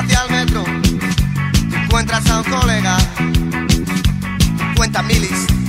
hacia el metro, encuentras a un colega, cuenta milis.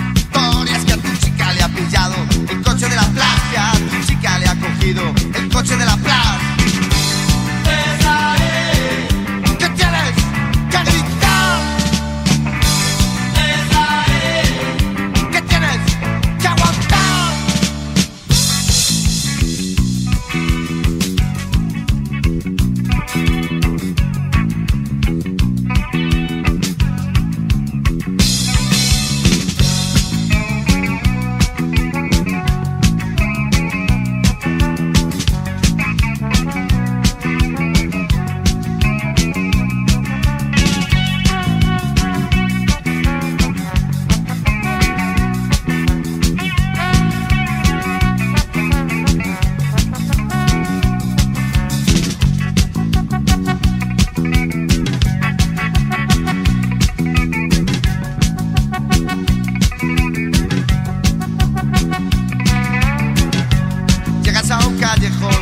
ao callejón.